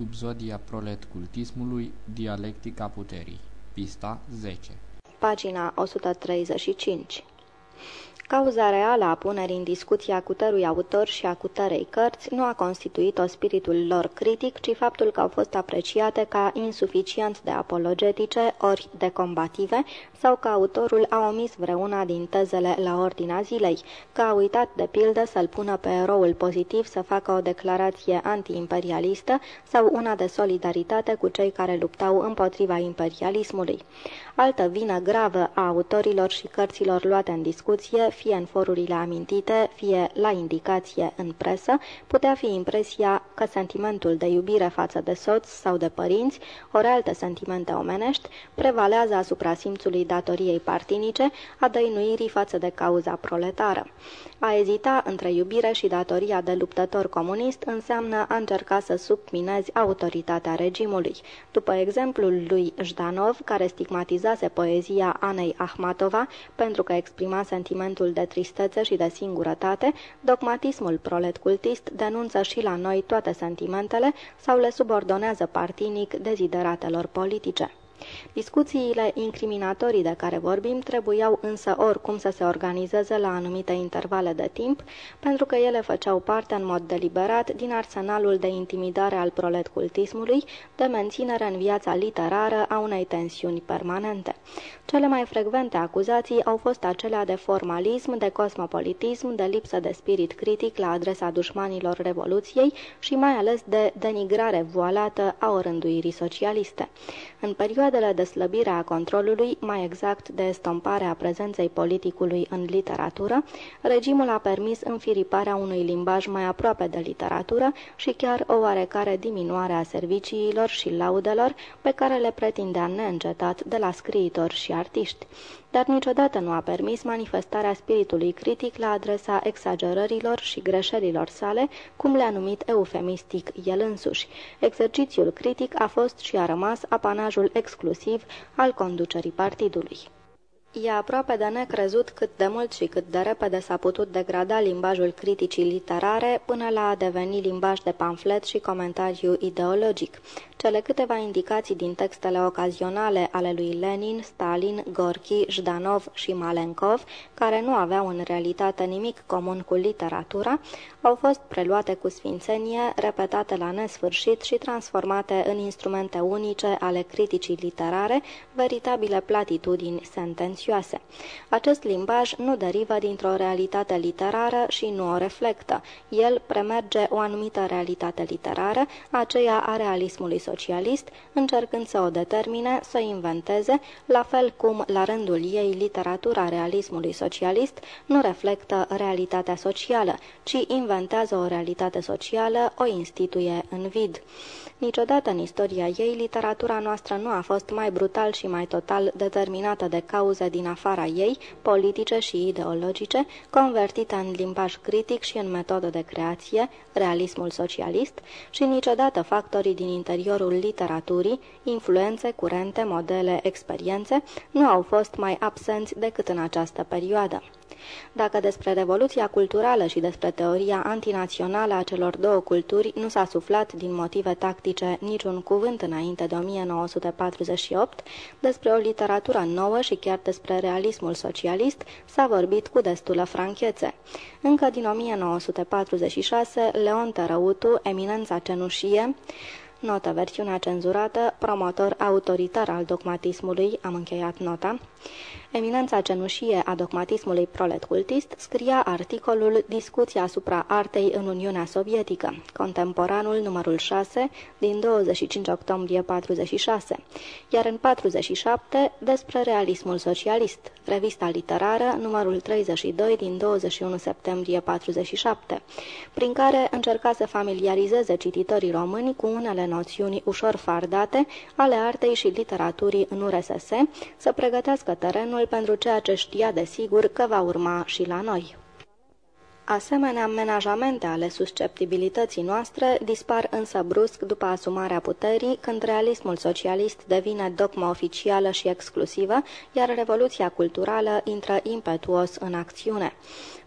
Subzodia prolet-cultismului, dialectica puterii. Pista 10 Pagina 135 Cauza reală a punerii în discuție a cutărui autor și a cutărei cărți nu a constituit-o spiritul lor critic, ci faptul că au fost apreciate ca insuficient de apologetice ori de combative sau că autorul a omis vreuna din tezele la ordinea zilei, că a uitat de pildă să-l pună pe eroul pozitiv să facă o declarație antiimperialistă sau una de solidaritate cu cei care luptau împotriva imperialismului. Altă vină gravă a autorilor și cărților luate în discuție, fie în forurile amintite, fie la indicație în presă, putea fi impresia că sentimentul de iubire față de soț sau de părinți, ori alte sentimente omenești, prevalează asupra simțului datoriei partinice, a dăinuirii față de cauza proletară. A ezita între iubire și datoria de luptător comunist înseamnă a încerca să subminezi autoritatea regimului. După exemplul lui Jdanov, care stigmatizase poezia Anei Ahmatova pentru că exprima sentimentul de tristețe și de singurătate, dogmatismul prolet-cultist denunță și la noi toate sentimentele sau le subordonează partinic dezideratelor politice. Discuțiile incriminatorii de care vorbim trebuiau însă oricum să se organizeze la anumite intervale de timp, pentru că ele făceau parte în mod deliberat din arsenalul de intimidare al proletcultismului, de menținere în viața literară a unei tensiuni permanente. Cele mai frecvente acuzații au fost acelea de formalism, de cosmopolitism, de lipsă de spirit critic la adresa dușmanilor Revoluției și mai ales de denigrare voalată a orânduirii socialiste. În perioadele de slăbire a controlului, mai exact de estomparea prezenței politicului în literatură, regimul a permis înfiriparea unui limbaj mai aproape de literatură și chiar o oarecare diminuare a serviciilor și laudelor pe care le pretindea neîncetat de la scriitori și artiști dar niciodată nu a permis manifestarea spiritului critic la adresa exagerărilor și greșelilor sale, cum le-a numit eufemistic el însuși. Exercițiul critic a fost și a rămas apanajul exclusiv al conducerii partidului. E aproape de necrezut cât de mult și cât de repede s-a putut degrada limbajul criticii literare până la a deveni limbaj de pamflet și comentariu ideologic. Cele câteva indicații din textele ocazionale ale lui Lenin, Stalin, Gorki, Jdanov și Malenkov, care nu aveau în realitate nimic comun cu literatura, au fost preluate cu sfințenie, repetate la nesfârșit și transformate în instrumente unice ale criticii literare, veritabile platitudini sentențioase. Acest limbaj nu derivă dintr-o realitate literară și nu o reflectă. El premerge o anumită realitate literară, aceea a realismului socialist, încercând să o determine, să o inventeze, la fel cum, la rândul ei, literatura realismului socialist nu reflectă realitatea socială, ci inventează o realitate socială, o instituie în vid. Niciodată în istoria ei, literatura noastră nu a fost mai brutal și mai total determinată de cauze din afara ei, politice și ideologice, convertită în limbaj critic și în metodă de creație, realismul socialist, și niciodată factorii din interiorul literaturii, influențe, curente, modele, experiențe, nu au fost mai absenți decât în această perioadă. Dacă despre revoluția culturală și despre teoria antinațională a celor două culturi nu s-a suflat din motive tactice niciun cuvânt înainte de 1948, despre o literatură nouă și chiar despre realismul socialist s-a vorbit cu destulă franchețe. Încă din 1946, Leon Tărăutu, eminența cenușie, Notă, versiunea cenzurată, promotor autoritar al dogmatismului, am încheiat nota, Eminența cenușie a dogmatismului prolet-cultist scria articolul Discuția asupra artei în Uniunea Sovietică, contemporanul numărul 6 din 25 octombrie 46, iar în 47 despre realismul socialist, revista literară numărul 32 din 21 septembrie 47, prin care încerca să familiarizeze cititorii români cu unele noțiuni ușor fardate ale artei și literaturii în URSS, să pregătească terenul terenul pentru ceea ce știa de sigur că va urma și la noi. Asemenea menajamente ale susceptibilității noastre dispar însă brusc după asumarea puterii, când realismul socialist devine dogma oficială și exclusivă, iar revoluția culturală intră impetuos în acțiune.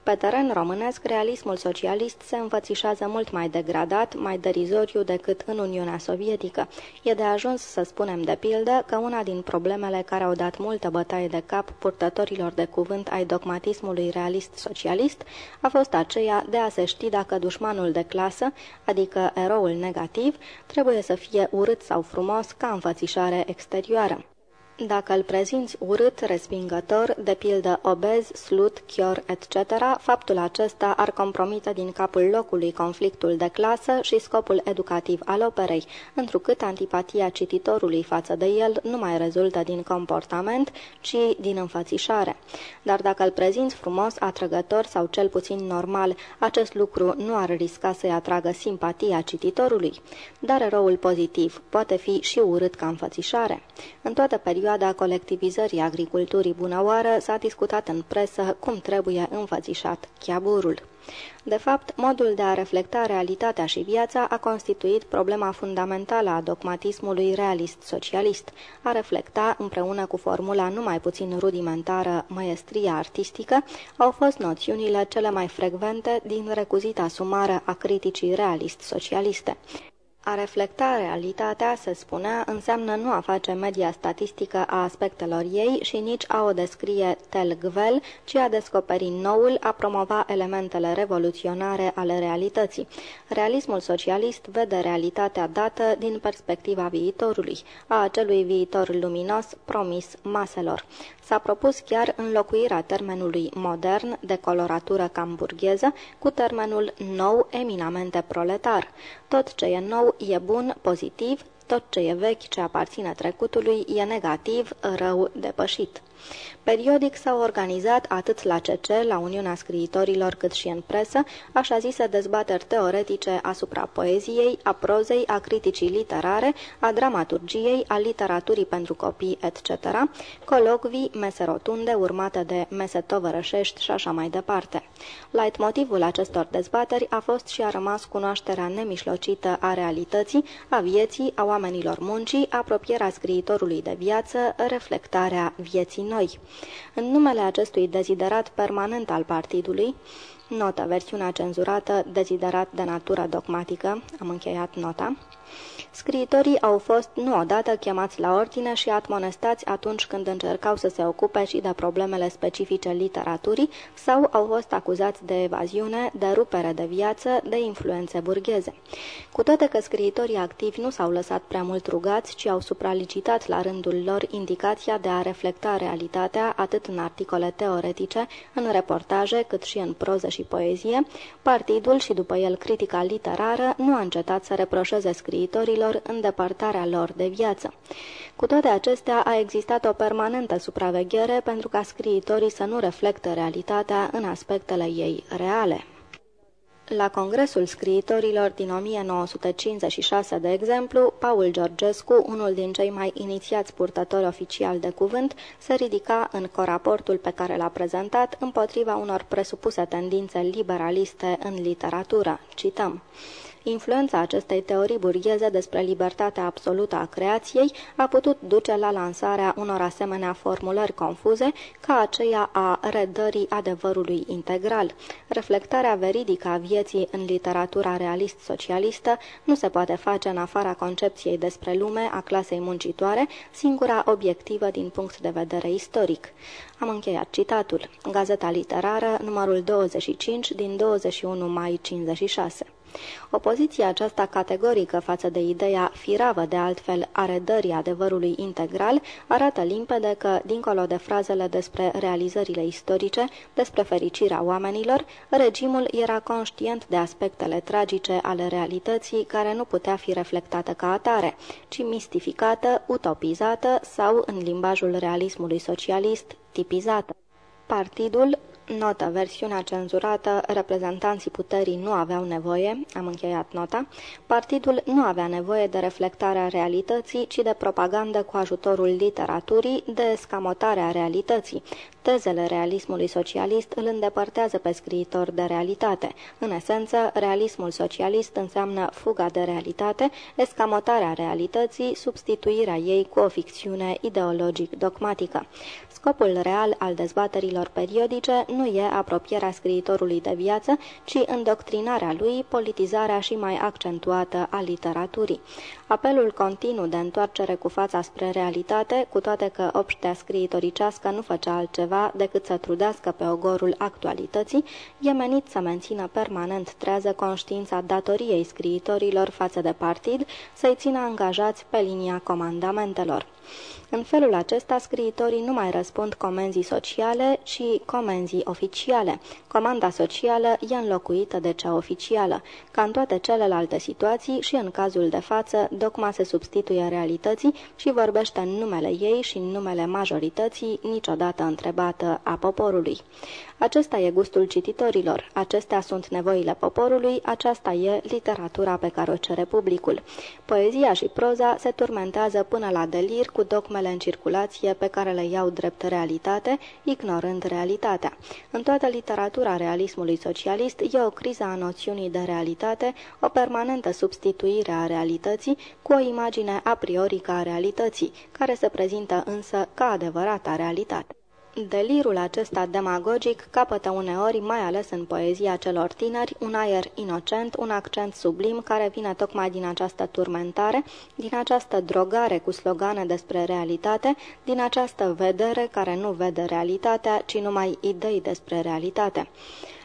Pe teren românesc, realismul socialist se înfățișează mult mai degradat, mai derizoriu decât în Uniunea Sovietică. E de ajuns să spunem de pildă că una din problemele care au dat multă bătaie de cap purtătorilor de cuvânt ai dogmatismului realist-socialist a fost aceea de a se ști dacă dușmanul de clasă, adică eroul negativ, trebuie să fie urât sau frumos ca înfățișare exterioară. Dacă îl prezinți urât, respingător, de pildă obez, slut, chior, etc., faptul acesta ar compromite din capul locului conflictul de clasă și scopul educativ al operei, întrucât antipatia cititorului față de el nu mai rezultă din comportament, ci din înfățișare. Dar dacă îl prezinți frumos, atrăgător sau cel puțin normal, acest lucru nu ar risca să-i atragă simpatia cititorului. Dar eroul pozitiv poate fi și urât ca înfățișare. În toată perioada perioada colectivizării agriculturii bunăoară s-a discutat în presă cum trebuie înfățișat chiaburul. De fapt, modul de a reflecta realitatea și viața a constituit problema fundamentală a dogmatismului realist-socialist, a reflecta, împreună cu formula numai puțin rudimentară măestria artistică, au fost noțiunile cele mai frecvente din recuzita sumară a criticii realist-socialiste. A reflecta realitatea, se spunea, înseamnă nu a face media statistică a aspectelor ei și nici a o descrie tel-gvel, ci a descoperi noul, a promova elementele revoluționare ale realității. Realismul socialist vede realitatea dată din perspectiva viitorului, a acelui viitor luminos promis maselor. S-a propus chiar înlocuirea termenului modern de coloratură camburgheză cu termenul nou eminamente proletar. Tot ce e nou e bun, pozitiv, tot ce e vechi, ce aparține trecutului, e negativ, rău, depășit. Periodic s-au organizat atât la CC, la Uniunea Scriitorilor, cât și în presă, așa zise dezbateri teoretice asupra poeziei, a prozei, a criticii literare, a dramaturgiei, a literaturii pentru copii, etc., colocvii, mese rotunde, urmate de mese tovărășești și așa mai departe. motivul acestor dezbateri a fost și a rămas cunoașterea nemișlocită a realității, a vieții, a oamenilor muncii, apropierea scriitorului de viață, reflectarea vieții noi. În numele acestui deziderat permanent al partidului, notă, versiunea cenzurată, deziderat de natură dogmatică, am încheiat nota, Scriitorii au fost nu odată chemați la ordine și admonestați atunci când încercau să se ocupe și de problemele specifice literaturii sau au fost acuzați de evaziune, de rupere de viață, de influențe burgheze. Cu toate că scriitorii activi nu s-au lăsat prea mult rugați, ci au supralicitat la rândul lor indicația de a reflecta realitatea atât în articole teoretice, în reportaje, cât și în proză și poezie, partidul și după el critica literară nu a încetat să reproșeze scriitorilor copiilor în depărtarea lor de viață. Cu toate acestea, a existat o permanentă supraveghere pentru ca scriitorii să nu reflecte realitatea în aspectele ei reale. La Congresul Scriitorilor din 1956, de exemplu, Paul Georgescu, unul din cei mai inițiați purtători oficiali de cuvânt, se ridica în coraportul pe care l-a prezentat împotriva unor presupuse tendințe liberaliste în literatură. Cităm. Influența acestei teorii burgheze despre libertatea absolută a creației a putut duce la lansarea unor asemenea formulări confuze ca aceea a redării adevărului integral. Reflectarea veridică a vieții în literatura realist-socialistă nu se poate face în afara concepției despre lume a clasei muncitoare, singura obiectivă din punct de vedere istoric. Am încheiat citatul. Gazeta literară, numărul 25 din 21 mai 56. Opoziția aceasta categorică față de ideea firavă de altfel a redării adevărului integral arată limpede că, dincolo de frazele despre realizările istorice, despre fericirea oamenilor, regimul era conștient de aspectele tragice ale realității care nu putea fi reflectată ca atare, ci mistificată, utopizată sau, în limbajul realismului socialist, tipizată. Partidul Notă. Versiunea cenzurată, reprezentanții puterii nu aveau nevoie, am încheiat nota, partidul nu avea nevoie de reflectarea realității, ci de propagandă cu ajutorul literaturii, de scamotarea realității. Tezele realismului socialist îl îndepărtează pe scriitor de realitate. În esență, realismul socialist înseamnă fuga de realitate, escamotarea realității, substituirea ei cu o ficțiune ideologic-dogmatică. Scopul real al dezbaterilor periodice nu e apropierea scriitorului de viață, ci îndoctrinarea lui, politizarea și mai accentuată a literaturii. Apelul continuu de întoarcere cu fața spre realitate, cu toate că obștea scriitoricească nu făcea altceva decât să trudească pe ogorul actualității, e menit să mențină permanent trează conștiința datoriei scriitorilor față de partid, să-i țină angajați pe linia comandamentelor. În felul acesta, scriitorii nu mai răspund comenzii sociale, ci comenzii oficiale. Comanda socială e înlocuită de cea oficială. Ca în toate celelalte situații și în cazul de față, dogma se substituie realității și vorbește în numele ei și în numele majorității, niciodată întrebată a poporului. Acesta e gustul cititorilor, acestea sunt nevoile poporului, aceasta e literatura pe care o cere publicul. Poezia și proza se turmentează până la delir cu dogmele în circulație pe care le iau drept realitate, ignorând realitatea. În toată literatura realismului socialist e o criză a noțiunii de realitate, o permanentă substituire a realității cu o imagine a priori a realității, care se prezintă însă ca adevărata realitate. Delirul acesta demagogic capătă uneori, mai ales în poezia celor tineri, un aer inocent, un accent sublim care vine tocmai din această turmentare, din această drogare cu slogane despre realitate, din această vedere care nu vede realitatea, ci numai idei despre realitate.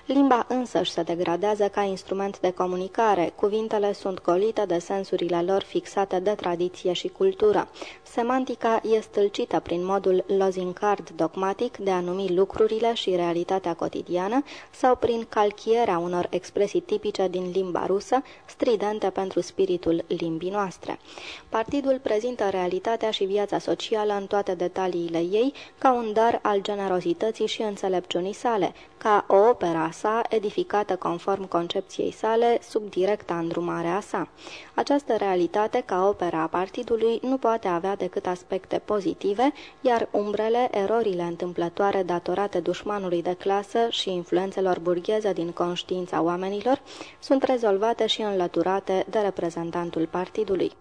Limba însăși se degradează ca instrument de comunicare, cuvintele sunt golite de sensurile lor fixate de tradiție și cultură. Semantica este stâlcită prin modul lozincard dogmatic de a numi lucrurile și realitatea cotidiană sau prin calchierea unor expresii tipice din limba rusă, stridente pentru spiritul limbii noastre. Partidul prezintă realitatea și viața socială în toate detaliile ei ca un dar al generozității și înțelepciunii sale, ca o opera sa, edificată conform concepției sale, sub directa îndrumare a sa. Această realitate, ca opera a partidului, nu poate avea decât aspecte pozitive, iar umbrele, erorile întâmplătoare datorate dușmanului de clasă și influențelor burgheze din conștiința oamenilor, sunt rezolvate și înlăturate de reprezentantul partidului.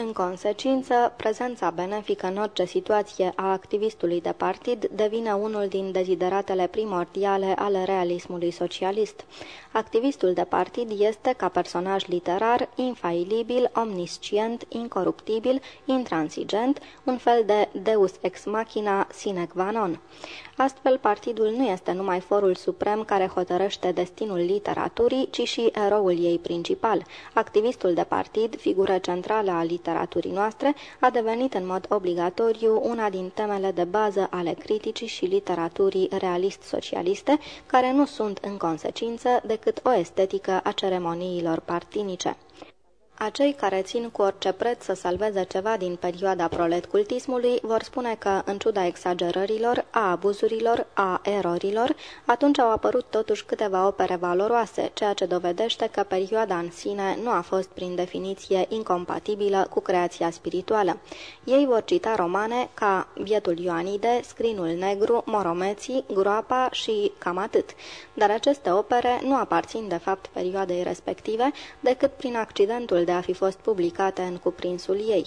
În consecință, prezența benefică în orice situație a activistului de partid devine unul din dezideratele primordiale ale realismului socialist. Activistul de partid este, ca personaj literar, infailibil, omniscient, incoruptibil, intransigent, un fel de deus ex machina sine qua non. Astfel, partidul nu este numai forul suprem care hotărăște destinul literaturii, ci și eroul ei principal. Activistul de partid, figură centrală a literaturii noastre, a devenit în mod obligatoriu una din temele de bază ale criticii și literaturii realist-socialiste, care nu sunt în consecință decât o estetică a ceremoniilor partinice. Acei care țin cu orice preț să salveze ceva din perioada proletcultismului vor spune că, în ciuda exagerărilor, a abuzurilor, a erorilor, atunci au apărut totuși câteva opere valoroase, ceea ce dovedește că perioada în sine nu a fost prin definiție incompatibilă cu creația spirituală. Ei vor cita romane ca Bietul Ioanide, Scrinul Negru, Moromeții, Groapa și cam atât, dar aceste opere nu aparțin de fapt perioadei respective decât prin accidentul de a fi fost publicate în cuprinsul ei.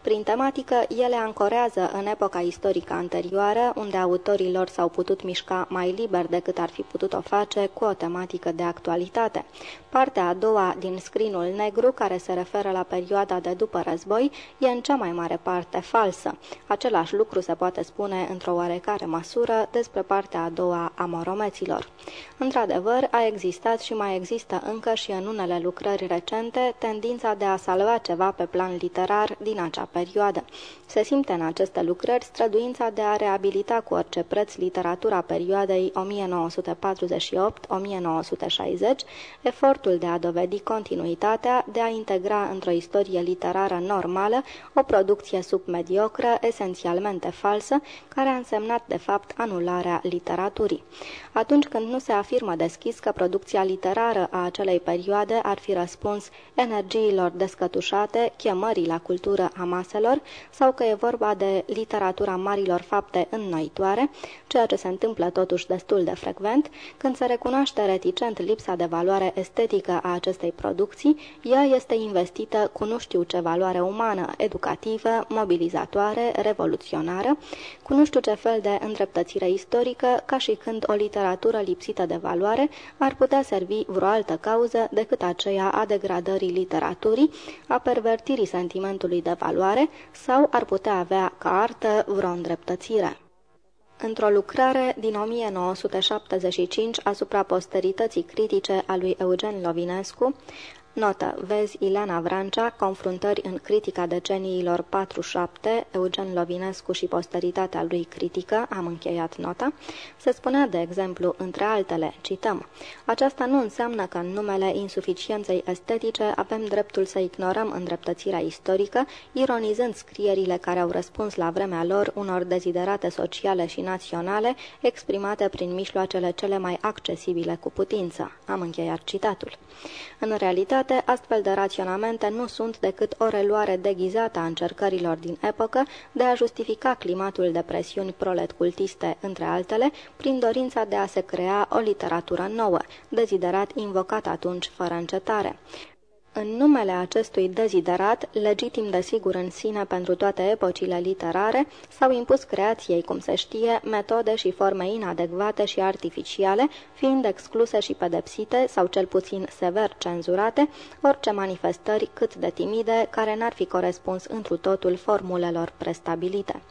Prin tematică, ele ancorează în epoca istorică anterioară, unde autorii lor s-au putut mișca mai liber decât ar fi putut o face cu o tematică de actualitate. Partea a doua din scrinul negru, care se referă la perioada de după război, e în cea mai mare parte falsă. Același lucru se poate spune într-o oarecare măsură despre partea a doua a moromeților. Într-adevăr, a existat și mai există încă și în unele lucrări recente tendința de a salva ceva pe plan literar din acea perioadă. Se simte în aceste lucrări străduința de a reabilita cu orice preț literatura perioadei 1948-1960, efortul de a dovedi continuitatea, de a integra într-o istorie literară normală o producție submediocră, esențialmente falsă, care a însemnat de fapt anularea literaturii. Atunci când nu se afirmă deschis că producția literară a acelei perioade ar fi răspuns energiei ideilor descătușate, chemării la cultură a maselor, sau că e vorba de literatura marilor fapte înnoitoare, ceea ce se întâmplă totuși destul de frecvent, când se recunoaște reticent lipsa de valoare estetică a acestei producții, ea este investită cu nu știu ce valoare umană, educativă, mobilizatoare, revoluționară, cu nu știu ce fel de îndreptățire istorică, ca și când o literatură lipsită de valoare ar putea servi vreo altă cauză decât aceea a degradării literaturii, a pervertirii sentimentului de valoare sau ar putea avea ca artă vreo îndreptățire. Într-o lucrare din 1975 asupra posterității critice a lui Eugen Lovinescu, Notă. Vezi Ileana Vrancea, Confruntări în critica deceniilor 4-7, Eugen Lovinescu și posteritatea lui critică, am încheiat nota, se spunea, de exemplu, între altele, cităm, Aceasta nu înseamnă că în numele insuficienței estetice avem dreptul să ignorăm îndreptățirea istorică, ironizând scrierile care au răspuns la vremea lor unor deziderate sociale și naționale, exprimate prin mijloacele cele mai accesibile cu putință. Am încheiat citatul. În realitate, astfel de raționamente nu sunt decât o reluare deghizată a încercărilor din epocă de a justifica climatul de presiuni proletcultiste, între altele, prin dorința de a se crea o literatură nouă, deziderat invocat atunci fără încetare. În numele acestui deziderat, legitim de sigur în sine pentru toate epocile literare, s-au impus creației, cum se știe, metode și forme inadecvate și artificiale, fiind excluse și pedepsite, sau cel puțin sever cenzurate, orice manifestări cât de timide, care n-ar fi corespuns întru totul formulelor prestabilite.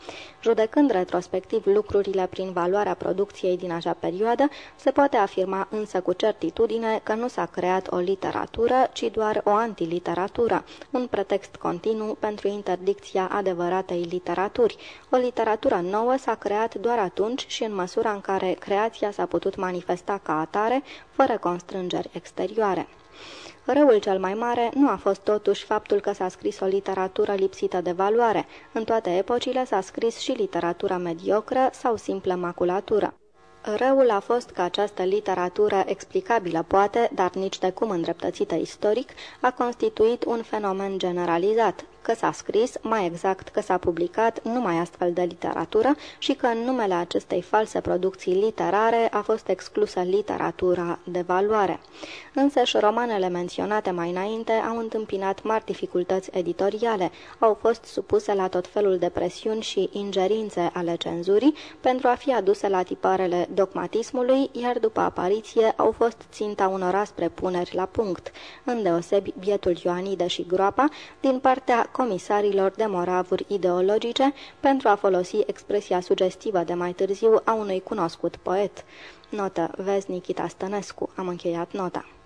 Judecând retrospectiv lucrurile prin valoarea producției din acea perioadă, se poate afirma însă cu certitudine că nu s-a creat o literatură, ci doar o antiliteratură, un pretext continuu pentru interdicția adevăratei literaturi. O literatură nouă s-a creat doar atunci și în măsura în care creația s-a putut manifesta ca atare, fără constrângeri exterioare. Răul cel mai mare nu a fost totuși faptul că s-a scris o literatură lipsită de valoare. În toate epocile s-a scris și literatura mediocră sau simplă maculatură. Răul a fost că această literatură explicabilă poate, dar nici de cum îndreptățită istoric, a constituit un fenomen generalizat, că s-a scris, mai exact că s-a publicat numai astfel de literatură și că în numele acestei false producții literare a fost exclusă literatura de valoare. Însă și romanele menționate mai înainte au întâmpinat mari dificultăți editoriale, au fost supuse la tot felul de presiuni și ingerințe ale cenzurii pentru a fi aduse la tiparele dogmatismului, iar după apariție au fost ținta unor aspre puneri la punct, îndeosebi bietul Ioanide și groapa, din partea comisarilor de moravuri ideologice pentru a folosi expresia sugestivă de mai târziu a unui cunoscut poet. Notă, vezi Nikita Stănescu, am încheiat nota.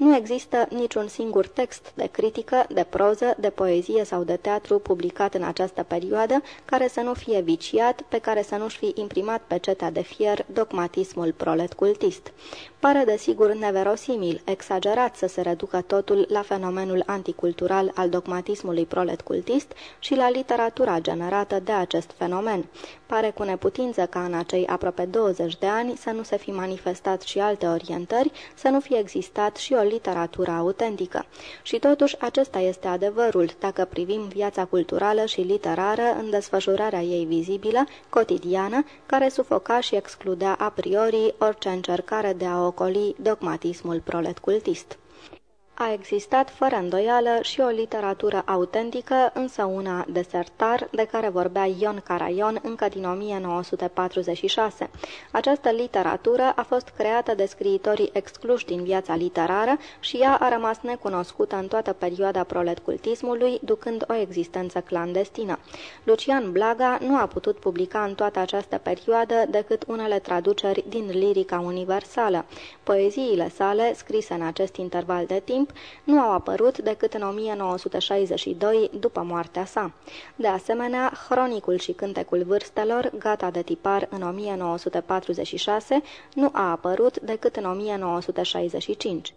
Nu există niciun singur text de critică, de proză, de poezie sau de teatru publicat în această perioadă care să nu fie viciat, pe care să nu-și fi imprimat pe cetea de fier dogmatismul prolet cultist. Pare desigur neverosimil, exagerat să se reducă totul la fenomenul anticultural al dogmatismului prolet cultist și la literatura generată de acest fenomen. Pare cu neputință ca în acei aproape 20 de ani să nu se fi manifestat și alte orientări, să nu fie existat și o literatură autentică. Și totuși acesta este adevărul, dacă privim viața culturală și literară în desfășurarea ei vizibilă, cotidiană, care sufoca și excludea a priori orice încercare de a ocoli dogmatismul prolet cultist. A existat fără îndoială și o literatură autentică, însă una desertar, de care vorbea Ion Caraion încă din 1946. Această literatură a fost creată de scriitorii excluși din viața literară și ea a rămas necunoscută în toată perioada proletcultismului, ducând o existență clandestină. Lucian Blaga nu a putut publica în toată această perioadă decât unele traduceri din lirica universală. Poeziile sale, scrise în acest interval de timp, nu au apărut decât în 1962, după moartea sa. De asemenea, Hronicul și Cântecul Vârstelor, gata de tipar în 1946, nu a apărut decât în 1965.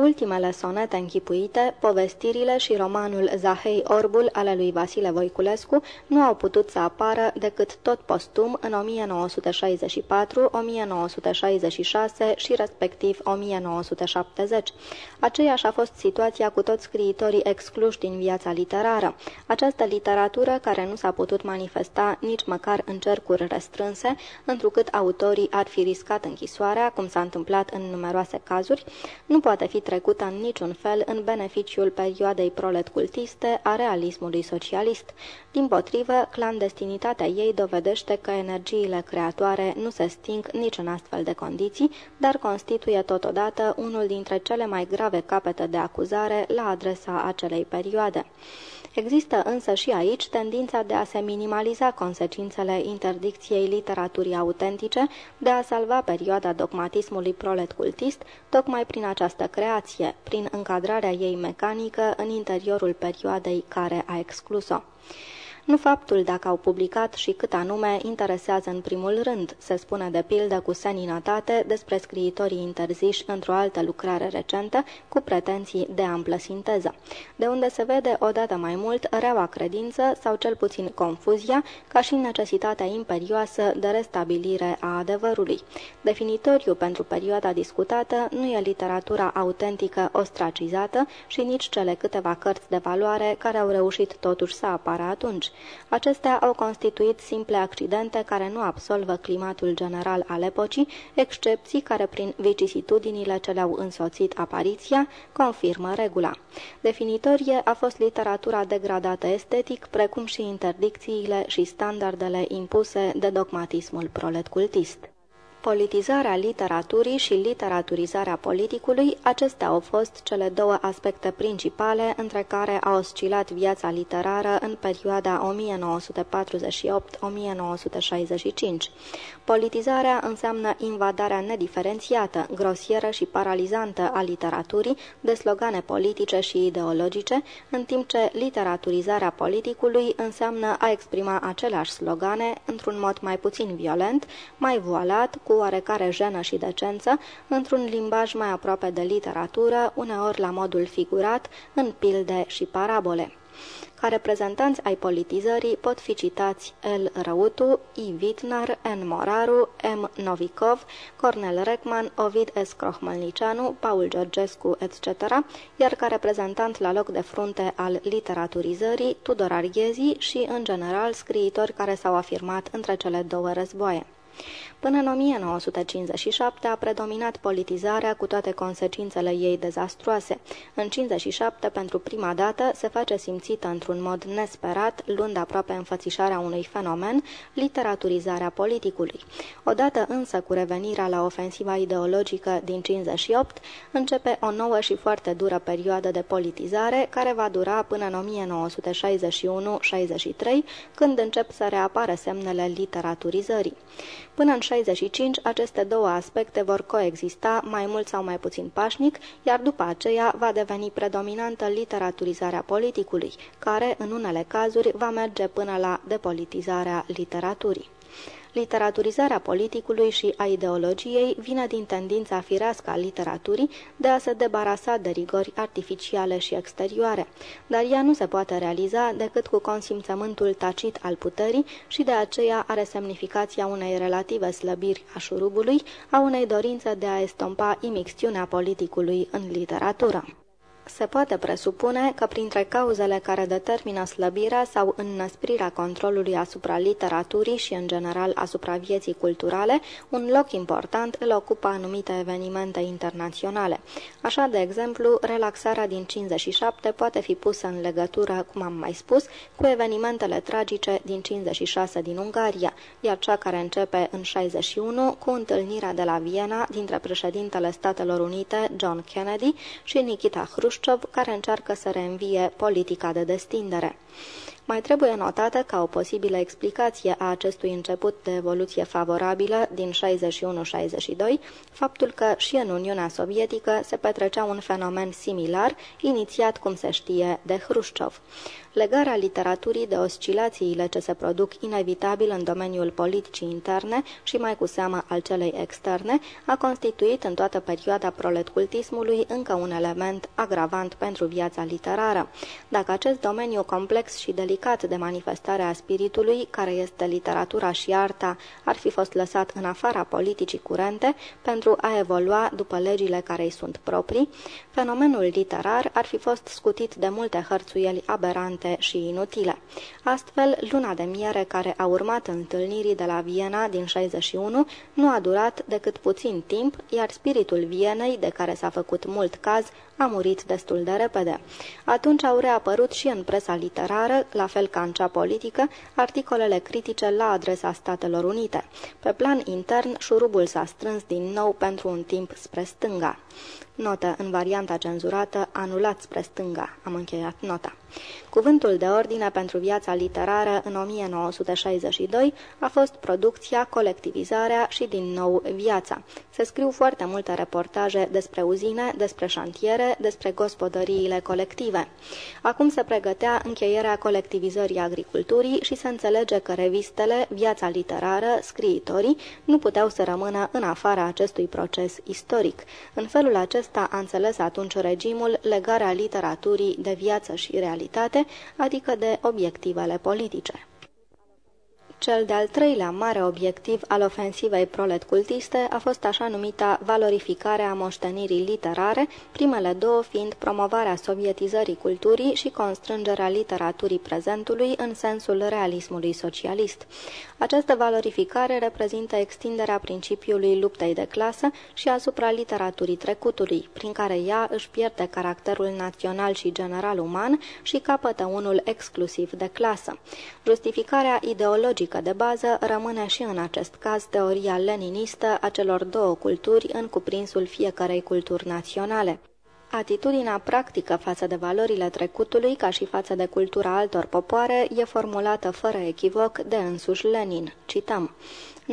Ultimele sonete închipuite, povestirile și romanul Zahei Orbul ale lui Vasile Voiculescu nu au putut să apară decât tot postum în 1964, 1966 și respectiv 1970. Aceeași a fost situația cu toți scriitorii excluși din viața literară. Această literatură care nu s-a putut manifesta nici măcar în cercuri restrânse, întrucât autorii ar fi riscat închisoarea, cum s-a întâmplat în numeroase cazuri, nu poate fi trecută în niciun fel în beneficiul perioadei prolet-cultiste a realismului socialist. Din potrivă, clandestinitatea ei dovedește că energiile creatoare nu se sting nici în astfel de condiții, dar constituie totodată unul dintre cele mai grave capete de acuzare la adresa acelei perioade. Există însă și aici tendința de a se minimaliza consecințele interdicției literaturii autentice, de a salva perioada dogmatismului prolet-cultist, tocmai prin această creație, prin încadrarea ei mecanică în interiorul perioadei care a exclus-o. Nu faptul dacă au publicat și cât anume interesează în primul rând, se spune de pildă cu seninătate despre scriitorii interziși într-o altă lucrare recentă cu pretenții de amplă sinteză, de unde se vede odată mai mult reaua credință sau cel puțin confuzia, ca și necesitatea imperioasă de restabilire a adevărului. Definitoriu pentru perioada discutată nu e literatura autentică ostracizată și nici cele câteva cărți de valoare care au reușit totuși să apară atunci. Acestea au constituit simple accidente care nu absolvă climatul general al epocii, excepții care prin vicisitudinile ce le-au însoțit apariția confirmă regula. Definitorie a fost literatura degradată estetic, precum și interdicțiile și standardele impuse de dogmatismul prolet cultist. Politizarea literaturii și literaturizarea politicului, acestea au fost cele două aspecte principale între care a oscilat viața literară în perioada 1948-1965. Politizarea înseamnă invadarea nediferențiată, grosieră și paralizantă a literaturii de slogane politice și ideologice, în timp ce literaturizarea politicului înseamnă a exprima aceleași slogane într-un mod mai puțin violent, mai voalat, cu oarecare jenă și decență, într-un limbaj mai aproape de literatură, uneori la modul figurat, în pilde și parabole. Ca reprezentanți ai politizării pot fi citați L. Răutu, I. Vitnar, N. Moraru, M. Novikov, Cornel Reckman, Ovid S. Crohmalnicianu, Paul Georgescu, etc., iar ca reprezentant la loc de frunte al literaturizării, Tudor Arghezi și, în general, scriitori care s-au afirmat între cele două războaie. Până în 1957 a predominat politizarea cu toate consecințele ei dezastroase. În 57, pentru prima dată, se face simțită într-un mod nesperat, luând aproape înfățișarea unui fenomen, literaturizarea politicului. Odată însă cu revenirea la ofensiva ideologică din 58, începe o nouă și foarte dură perioadă de politizare, care va dura până în 1961-63, când încep să reapară semnele literaturizării. Până în 65, aceste două aspecte vor coexista mai mult sau mai puțin pașnic, iar după aceea va deveni predominantă literaturizarea politicului, care, în unele cazuri, va merge până la depolitizarea literaturii. Literaturizarea politicului și a ideologiei vine din tendința firească a literaturii de a se debarasa de rigori artificiale și exterioare, dar ea nu se poate realiza decât cu consimțământul tacit al puterii și de aceea are semnificația unei relative slăbiri a șurubului, a unei dorințe de a estompa imixtiunea politicului în literatură. Se poate presupune că printre cauzele care determină slăbirea sau înnăsprirea controlului asupra literaturii și în general asupra vieții culturale, un loc important îl ocupă anumite evenimente internaționale. Așa, de exemplu, relaxarea din 57 poate fi pusă în legătură, cum am mai spus, cu evenimentele tragice din 56 din Ungaria, iar cea care începe în 61 cu întâlnirea de la Viena dintre președintele Statelor Unite, John Kennedy, și Nikita Hruș Khrushchev, care încearcă să reînvie politica de destindere. Mai trebuie notată ca o posibilă explicație a acestui început de evoluție favorabilă din 61-62 faptul că și în Uniunea Sovietică se petrecea un fenomen similar, inițiat, cum se știe, de Hrușciov. legarea literaturii de oscilațiile ce se produc inevitabil în domeniul politicii interne și mai cu seamă al celei externe, a constituit în toată perioada proletcultismului încă un element agravant pentru viața literară. Dacă acest domeniu complex și delicat de manifestare a spiritului, care este literatura și arta, ar fi fost lăsat în afara politicii curente pentru a evolua după legile care îi sunt proprii, fenomenul literar ar fi fost scutit de multe hărțuieli aberante și inutile. Astfel, luna de miere care a urmat întâlnirii de la Viena din 61 nu a durat decât puțin timp, iar spiritul Vienei, de care s-a făcut mult caz, a murit destul de repede. Atunci au reapărut și în presa literară, la fel ca în cea politică, articolele critice la adresa Statelor Unite. Pe plan intern, șurubul s-a strâns din nou pentru un timp spre stânga. Notă în varianta cenzurată, anulat spre stânga. Am încheiat nota. Cuvântul de ordine pentru viața literară în 1962 a fost producția, colectivizarea și din nou viața. Se scriu foarte multe reportaje despre uzine, despre șantiere, despre gospodăriile colective. Acum se pregătea încheierea colectivizării agriculturii și se înțelege că revistele, viața literară, scriitorii nu puteau să rămână în afara acestui proces istoric. În felul acesta a înțeles atunci regimul legarea literaturii de viață și realitate, adică de obiectivele politice. Cel de-al treilea mare obiectiv al ofensivei proletcultiste a fost așa numita valorificare a moștenirii literare, primele două fiind promovarea sovietizării culturii și constrângerea literaturii prezentului în sensul realismului socialist. Această valorificare reprezintă extinderea principiului luptei de clasă și asupra literaturii trecutului, prin care ea își pierde caracterul național și general uman și capătă unul exclusiv de clasă. Justificarea ideologică teoretică de bază rămâne și în acest caz teoria leninistă a celor două culturi în cuprinsul fiecarei culturi naționale. Atitudinea practică față de valorile trecutului, ca și față de cultura altor popoare, e formulată fără echivoc de însuși Lenin. Cităm.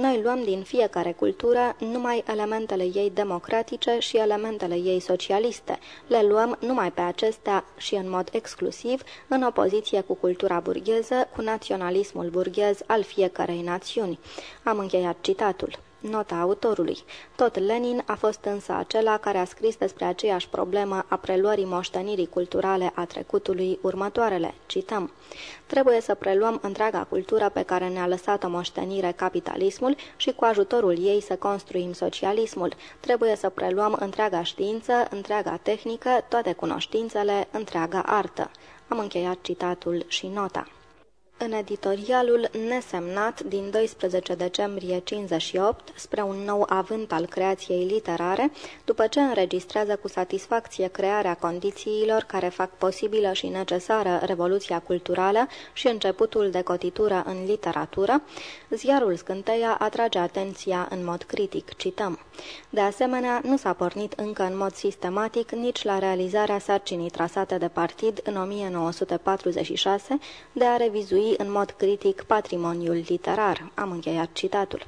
Noi luăm din fiecare cultură numai elementele ei democratice și elementele ei socialiste. Le luăm numai pe acestea și în mod exclusiv, în opoziție cu cultura burgheză, cu naționalismul burghez al fiecarei națiuni. Am încheiat citatul. Nota autorului. Tot Lenin a fost însă acela care a scris despre aceeași problemă a preluării moștenirii culturale a trecutului următoarele. Cităm. Trebuie să preluăm întreaga cultură pe care ne-a lăsat-o moștenire capitalismul și cu ajutorul ei să construim socialismul. Trebuie să preluăm întreaga știință, întreaga tehnică, toate cunoștințele, întreaga artă. Am încheiat citatul și nota. În editorialul nesemnat din 12 decembrie 58 spre un nou avânt al creației literare, după ce înregistrează cu satisfacție crearea condițiilor care fac posibilă și necesară revoluția culturală și începutul de cotitură în literatură, ziarul Scânteia atrage atenția în mod critic, cităm. De asemenea, nu s-a pornit încă în mod sistematic nici la realizarea sarcinii trasate de partid în 1946 de a revizui în mod critic patrimoniul literar. Am încheiat citatul.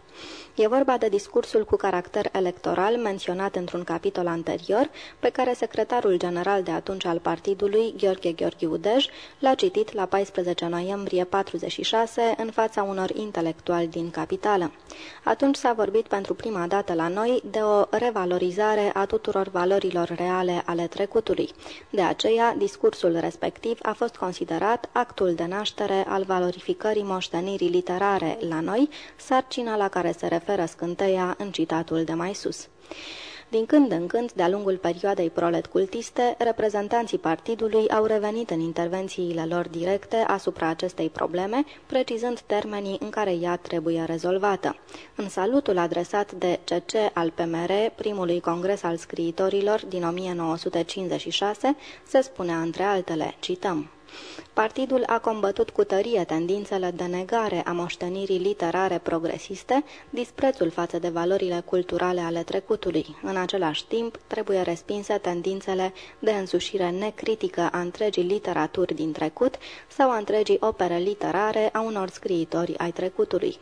E vorba de discursul cu caracter electoral menționat într-un capitol anterior, pe care secretarul general de atunci al partidului, Gheorghe Gheorghe Udej, l-a citit la 14 noiembrie 46 în fața unor intelectuali din capitală. Atunci s-a vorbit pentru prima dată la noi de o revalorizare a tuturor valorilor reale ale trecutului. De aceea, discursul respectiv a fost considerat actul de naștere al valorificării moștenirii literare la noi, sarcina la care se referă scânteia în citatul de mai sus. Din când în când, de-a lungul perioadei prolet-cultiste, reprezentanții partidului au revenit în intervențiile lor directe asupra acestei probleme, precizând termenii în care ea trebuie rezolvată. În salutul adresat de CC al PMR, primului congres al scriitorilor din 1956, se spunea între altele, cităm, Partidul a combătut cu tărie tendințele de negare a moștenirii literare progresiste, disprețul față de valorile culturale ale trecutului. În același timp, trebuie respinse tendințele de însușire necritică a întregii literaturi din trecut sau a întregii opere literare a unor scriitori ai trecutului.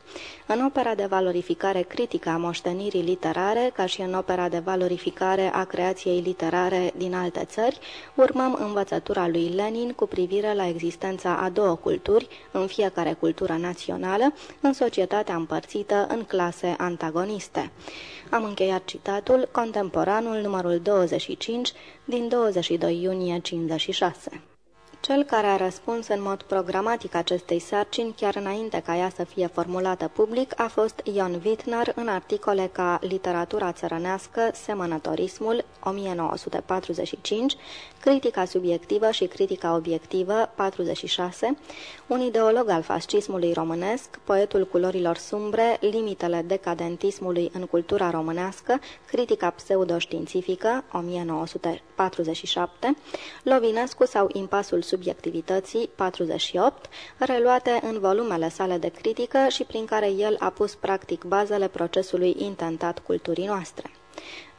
În opera de valorificare critică a moștenirii literare, ca și în opera de valorificare a creației literare din alte țări, urmăm învățătura lui Lenin cu privire privire la existența a două culturi în fiecare cultură națională, în societatea împărțită în clase antagoniste. Am încheiat citatul Contemporanul numărul 25 din 22 iunie 56. Cel care a răspuns în mod programatic acestei sarcini, chiar înainte ca ea să fie formulată public, a fost Ion Wittner în articole ca Literatura țărănească, Semănătorismul, 1945, Critica subiectivă și critica obiectivă, 46, un ideolog al fascismului românesc, poetul culorilor sumbre, limitele decadentismului în cultura românească, critica pseudoștiințifică, 1947, Lovinescu sau impasul subiectivității, 48, reluate în volumele sale de critică și prin care el a pus practic bazele procesului intentat culturii noastre.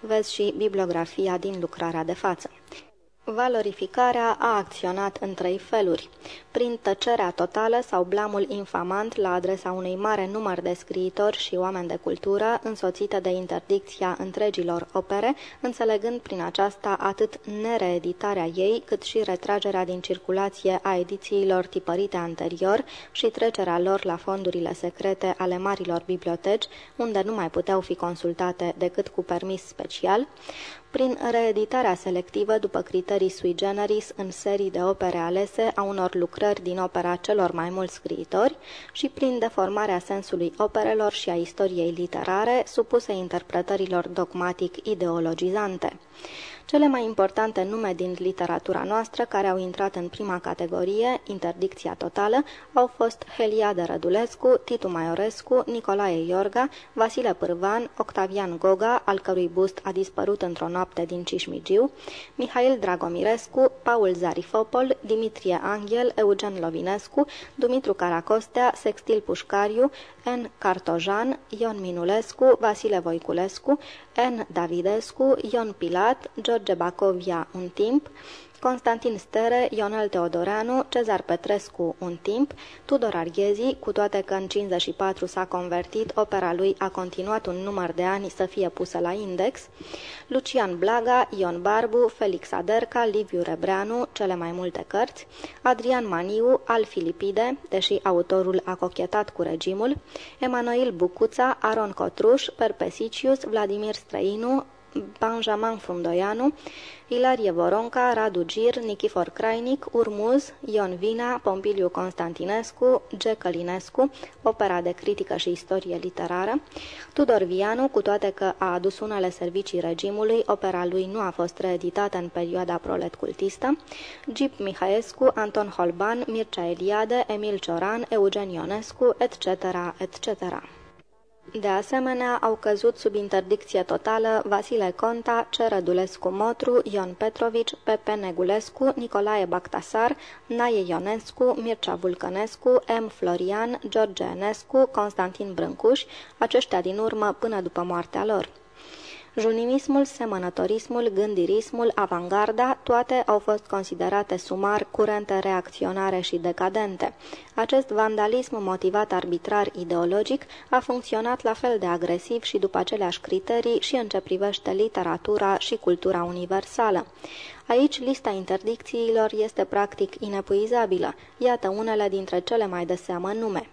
Vezi și bibliografia din lucrarea de față. Valorificarea a acționat în trei feluri. Prin tăcerea totală sau blamul infamant la adresa unui mare număr de scriitori și oameni de cultură, însoțită de interdicția întregilor opere, înțelegând prin aceasta atât nereeditarea ei, cât și retragerea din circulație a edițiilor tipărite anterior și trecerea lor la fondurile secrete ale marilor biblioteci, unde nu mai puteau fi consultate decât cu permis special, prin reeditarea selectivă după criterii sui generis în serii de opere alese a unor lucrări din opera celor mai mulți scriitori și prin deformarea sensului operelor și a istoriei literare supuse interpretărilor dogmatic-ideologizante. Cele mai importante nume din literatura noastră care au intrat în prima categorie, interdicția totală, au fost Heliade Rădulescu, Titu Maiorescu, Nicolae Iorga, Vasile Pârvan, Octavian Goga, al cărui bust a dispărut într-o noapte din Cismigiu, Mihail Dragomirescu, Paul Zarifopol, Dimitrie Angel, Eugen Lovinescu, Dumitru Caracostea, Sextil Pușcariu, N. Cartojan, Ion Minulescu, Vasile Voiculescu, N. Davidescu, Ion Pilat, George Bacovia un timp, Constantin Stere, Ionel Teodoreanu, Cezar Petrescu un timp, Tudor Arghezi, cu toate că în 54 s-a convertit, opera lui a continuat un număr de ani să fie pusă la index, Lucian Blaga, Ion Barbu, Felix Aderca, Liviu Rebreanu, cele mai multe cărți, Adrian Maniu, Al Filipide, deși autorul a cochetat cu regimul, Emanuel Bucuța, Aron Cotruș, Perpesicius, Vladimir Străinu, Benjamin Fundoianu, Ilarie Voronca, Radu Gir, Nichifor Crainic, Urmuz, Ion Vina, Pompiliu Constantinescu, G. Călinescu, opera de critică și istorie literară, Tudor Vianu, cu toate că a adus unele servicii regimului, opera lui nu a fost reeditată în perioada prolet-cultistă, Gip Mihaescu, Anton Holban, Mircea Eliade, Emil Cioran, Eugen Ionescu, etc., etc. De asemenea, au căzut sub interdicție totală Vasile Conta, Cerădulescu Motru, Ion Petrovici, Pepe Negulescu, Nicolae Bactasar, Naie Ionescu, Mircea Vulcănescu, M. Florian, George Enescu, Constantin Brâncuș, aceștia din urmă până după moartea lor. Junimismul, semănătorismul, gândirismul, avangarda, toate au fost considerate sumar curente reacționare și decadente. Acest vandalism motivat arbitrar ideologic a funcționat la fel de agresiv și după aceleași criterii și în ce privește literatura și cultura universală. Aici lista interdicțiilor este practic inepuizabilă. Iată unele dintre cele mai de seamă nume.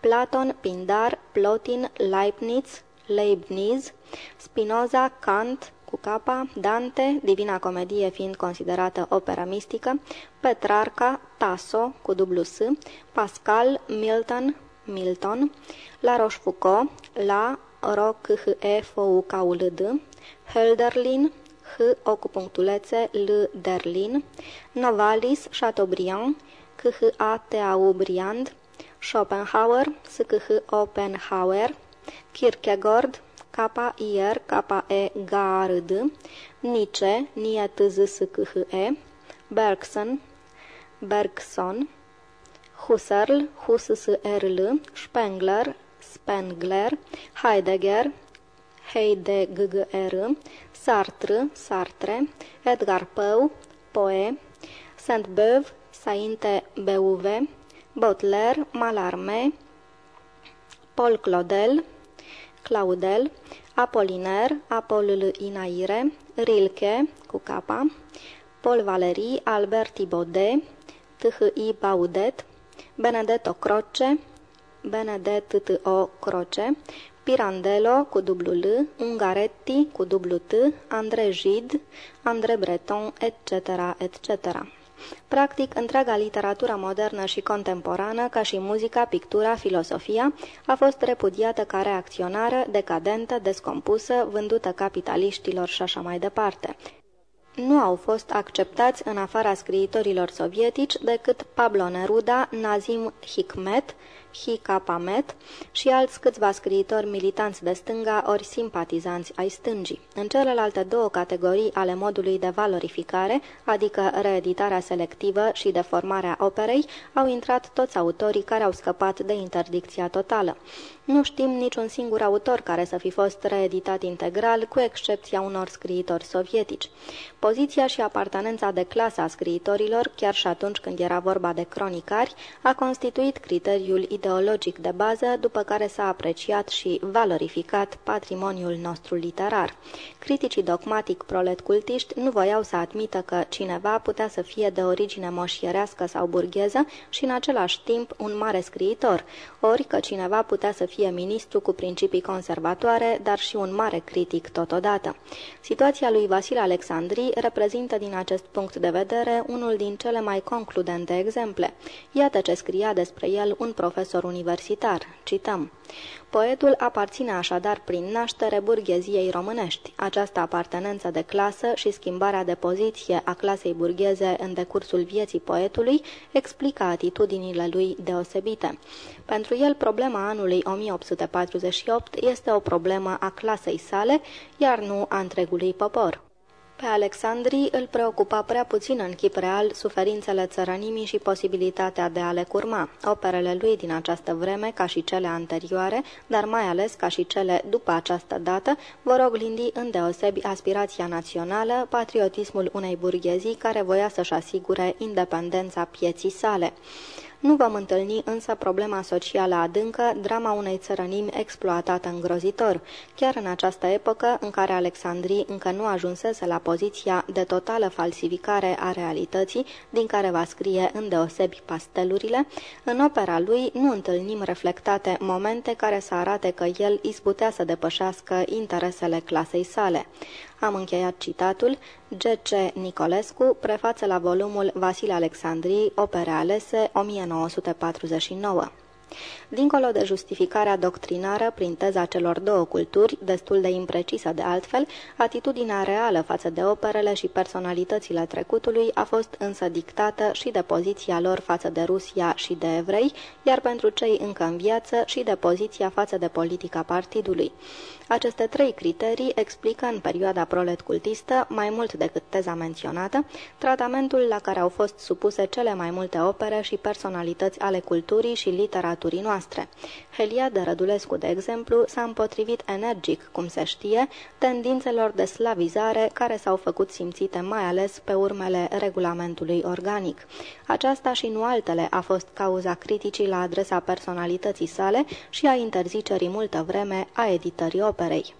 Platon, Pindar, Plotin, Leibniz, Leibniz, Spinoza, Kant, cu capa, Dante, Divina Comedie fiind considerată opera mistică, Petrarca, Tasso, cu dublu S, Pascal, Milton, Milton, La Rochefoucauld, La, Ro, C, H, E, F, U, K, U, L, D, Hölderlin, H, O cu punctulețe, L, Derlin, Novalis, Chateaubriand, C, H, A, T, A, U, Briand, Schopenhauer, S, C, H, Oppenhauer, Kierkegaard, K-I-R, K-E, G-A-R-D, Nietzsche, N-I-E-T-Z-S-C-H-E, Bergson, Bergson, Husserl, Husserl, Spengler, Spengler, Heidegger, Heidegger, Sartre, Sartre, Edgar Poe, Poe, Saint-Beuve, Sainte-Beuve, Baudelaire, Mallarmé, Paul Claudel, Claudel, Apoliner, Apol Inaire, Rilke, cu capa, Paul Valery, Albert Thibaudet, T-H-I Baudet, Benedetto Croce, Benedetto Croce, Pirandello cu dublu L, Ungaretti cu dublu T, André Gide, André Breton, etc., etc. Practic, întreaga literatură modernă și contemporană, ca și muzica, pictura, filosofia, a fost repudiată ca reacționară, decadentă, descompusă, vândută capitaliștilor și așa mai departe. Nu au fost acceptați în afara scriitorilor sovietici decât Pablo Neruda, Nazim Hikmet, Hikapamet și alți câțiva scriitori militanți de stânga ori simpatizanți ai stângii. În celelalte două categorii ale modului de valorificare, adică reeditarea selectivă și deformarea operei, au intrat toți autorii care au scăpat de interdicția totală. Nu știm niciun singur autor care să fi fost reeditat integral, cu excepția unor scriitori sovietici. Poziția și apartenența de clasă a scriitorilor, chiar și atunci când era vorba de cronicari, a constituit criteriul ideologic de bază, după care s-a apreciat și valorificat patrimoniul nostru literar. Criticii dogmatic proletcultiști nu voiau să admită că cineva putea să fie de origine moșierească sau burgheză și în același timp un mare scriitor, ori că cineva putea să fie ministru cu principii conservatoare, dar și un mare critic totodată. Situația lui Vasile Alexandri reprezintă din acest punct de vedere unul din cele mai concludente exemple. Iată ce scria despre el un profesor universitar. Cităm. Poetul aparține așadar prin naștere burgheziei românești. Această apartenență de clasă și schimbarea de poziție a clasei burgheze în decursul vieții poetului explică atitudinile lui deosebite. Pentru el, problema anului 1848 este o problemă a clasei sale, iar nu a întregului popor. Pe Alexandrii îl preocupa prea puțin în chip real suferințele țărănimii și posibilitatea de a le curma. Operele lui din această vreme, ca și cele anterioare, dar mai ales ca și cele după această dată, vor oglindi îndeosebi aspirația națională, patriotismul unei burghezii care voia să-și asigure independența pieții sale. Nu vom întâlni însă problema socială adâncă, drama unei țărănimi exploatată îngrozitor, chiar în această epocă în care Alexandrii încă nu ajunsese la poziția de totală falsificare a realității, din care va scrie îndeosebi pastelurile, în opera lui nu întâlnim reflectate momente care să arate că el izbutea să depășească interesele clasei sale. Am încheiat citatul. G.C. Nicolescu, prefață la volumul Vasile Alexandrii, opere alese, 1949. Dincolo de justificarea doctrinară prin teza celor două culturi, destul de imprecisă de altfel, atitudinea reală față de operele și personalitățile trecutului a fost însă dictată și de poziția lor față de Rusia și de evrei, iar pentru cei încă în viață și de poziția față de politica partidului. Aceste trei criterii explică în perioada prolet-cultistă, mai mult decât teza menționată, tratamentul la care au fost supuse cele mai multe opere și personalități ale culturii și literaturii noastre. Helia de Rădulescu, de exemplu, s-a împotrivit energic, cum se știe, tendințelor de slavizare care s-au făcut simțite mai ales pe urmele regulamentului organic. Aceasta și nu altele a fost cauza criticii la adresa personalității sale și a interzicerii multă vreme a editării operei.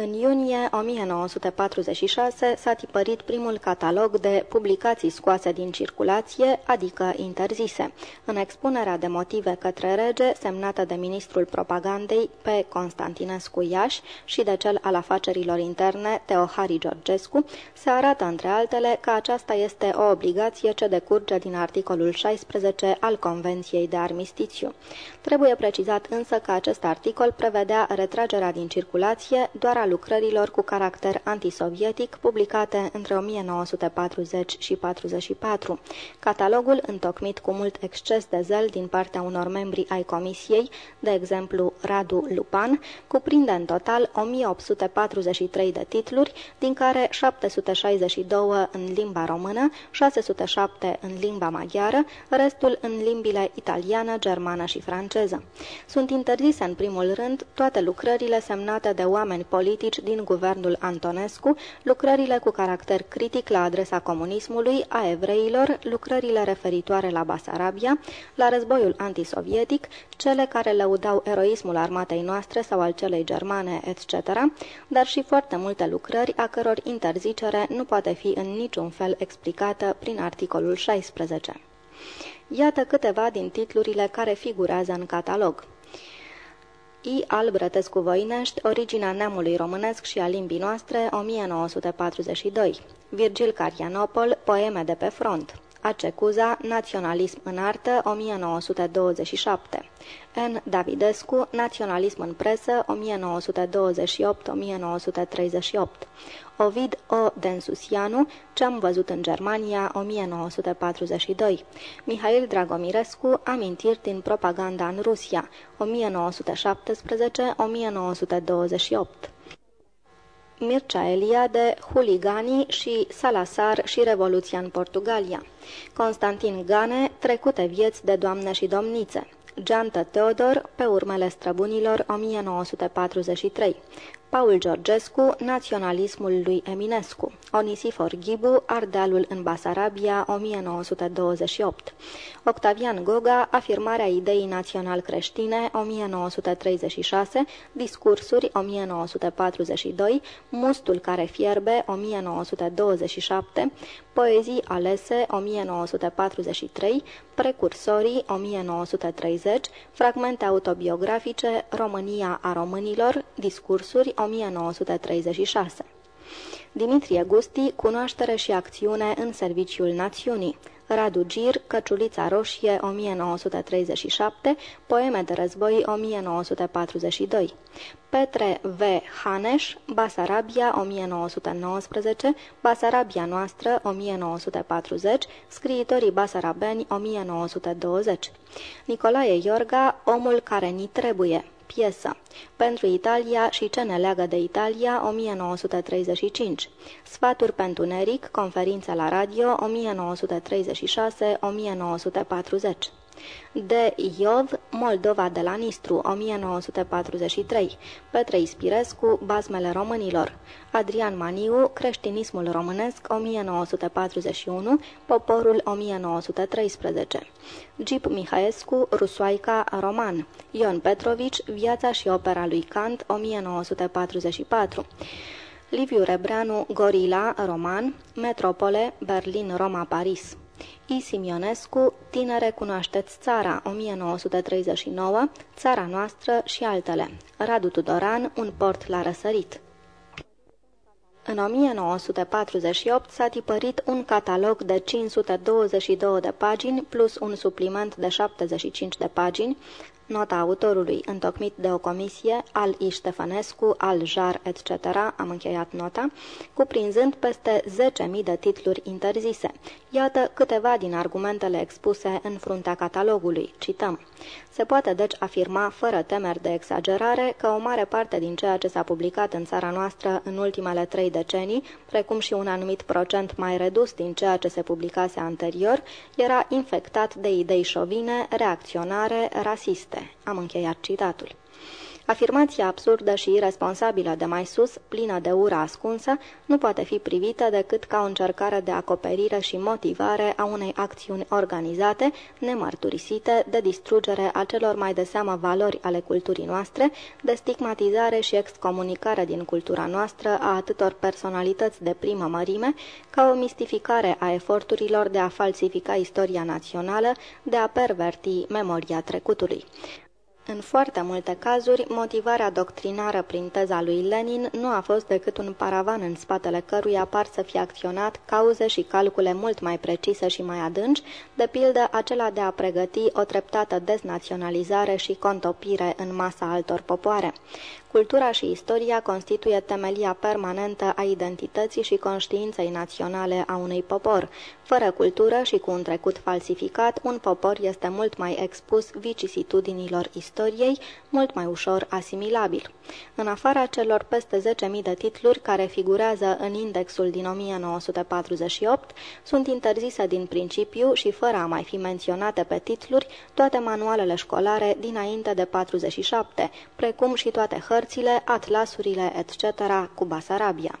În iunie 1946 s-a tipărit primul catalog de publicații scoase din circulație, adică interzise. În expunerea de motive către rege, semnată de ministrul propagandei pe Constantinescu Iași și de cel al afacerilor interne Teohari Georgescu, se arată între altele că aceasta este o obligație ce decurge din articolul 16 al Convenției de Armistițiu. Trebuie precizat însă că acest articol prevedea retragerea din circulație doar a lucrărilor cu caracter antisovietic publicate între 1940 și 44. Catalogul, întocmit cu mult exces de zel din partea unor membri ai comisiei, de exemplu Radu Lupan, cuprinde în total 1843 de titluri, din care 762 în limba română, 607 în limba maghiară, restul în limbile italiană, germană și franceză. Sunt interzise în primul rând toate lucrările semnate de oameni politici politici din guvernul Antonescu, lucrările cu caracter critic la adresa comunismului, a evreilor, lucrările referitoare la Basarabia, la războiul antisovietic, cele care lăudau eroismul armatei noastre sau al celei germane, etc., dar și foarte multe lucrări a căror interzicere nu poate fi în niciun fel explicată prin articolul 16. Iată câteva din titlurile care figurează în catalog. I. Albrătescu Voinești, Originea neamului românesc și a limbii noastre, 1942. Virgil Carianopol, Poeme de pe front. Acecuza, Naționalism în artă, 1927. N. Davidescu, Naționalism în presă, 1928-1938. Ovid O. Densusianu, Ce-am văzut în Germania, 1942. Mihail Dragomirescu, Amintiri din propaganda în Rusia, 1917-1928. Mircea Eliade, Huliganii și Salazar și Revoluția în Portugalia. Constantin Gane, Trecute vieți de doamne și domnițe. Geantă Teodor, Pe urmele străbunilor, 1943. Paul Georgescu, Naționalismul lui Eminescu, Onisifor Ghibu, Ardealul în Basarabia, 1928, Octavian Goga, Afirmarea ideii național-creștine, 1936, Discursuri, 1942, Mustul care fierbe, 1927, Poezii alese, 1943, Precursorii, 1930, Fragmente autobiografice, România a românilor, Discursuri, 1936. Dimitrie Gusti, Cunoaștere și acțiune în serviciul națiunii. Radu Gir, Căciulița Roșie, 1937, Poeme de război, 1942. Petre V. Haneș, Basarabia, 1919, Basarabia noastră, 1940, Scriitorii basarabeni, 1920. Nicolae Iorga, Omul care ni trebuie, piesă. Pentru Italia și ce ne leagă de Italia, 1935. Sfaturi pentru Neric, conferință la radio, 1936-1940. De Iov, Moldova de la Nistru, 1943, Petre Ispirescu, Basmele românilor, Adrian Maniu, Creștinismul românesc, 1941, Poporul 1913, Gip Mihaescu, Rusoaica, roman, Ion Petrovici, Viața și opera lui Kant, 1944, Liviu Rebreanu, Gorila, roman, Metropole, Berlin, Roma, Paris. I. Simionescu, Tinere cunoașteți țara, 1939, Țara noastră și altele. Radu Tudoran, Un port la răsărit. În 1948 s-a tipărit un catalog de 522 de pagini plus un supliment de 75 de pagini, nota autorului întocmit de o comisie, al I. Ștefănescu, al Jar, etc., am încheiat nota, cuprinzând peste 10.000 de titluri interzise. Iată câteva din argumentele expuse în fruntea catalogului. Cităm. Se poate deci afirma, fără temeri de exagerare, că o mare parte din ceea ce s-a publicat în țara noastră în ultimele trei decenii, precum și un anumit procent mai redus din ceea ce se publicase anterior, era infectat de idei șovine, reacționare, rasiste. Am încheiat citatul. Afirmația absurdă și irresponsabilă de mai sus, plină de ură ascunsă, nu poate fi privită decât ca o încercare de acoperire și motivare a unei acțiuni organizate, nemărturisite, de distrugere a celor mai de seamă valori ale culturii noastre, de stigmatizare și excomunicare din cultura noastră a atâtor personalități de primă mărime, ca o mistificare a eforturilor de a falsifica istoria națională, de a perverti memoria trecutului. În foarte multe cazuri, motivarea doctrinară prin teza lui Lenin nu a fost decât un paravan în spatele căruia par să fie acționat cauze și calcule mult mai precise și mai adânci, de pildă acela de a pregăti o treptată deznaționalizare și contopire în masa altor popoare. Cultura și istoria constituie temelia permanentă a identității și conștiinței naționale a unui popor. Fără cultură și cu un trecut falsificat, un popor este mult mai expus vicisitudinilor istoriei istoriei, mult mai ușor asimilabil. În afara celor peste 10.000 de titluri care figurează în indexul din 1948, sunt interzise din principiu și fără a mai fi menționate pe titluri toate manualele școlare dinainte de 47, precum și toate hărțile, atlasurile, etc. cu Basarabia.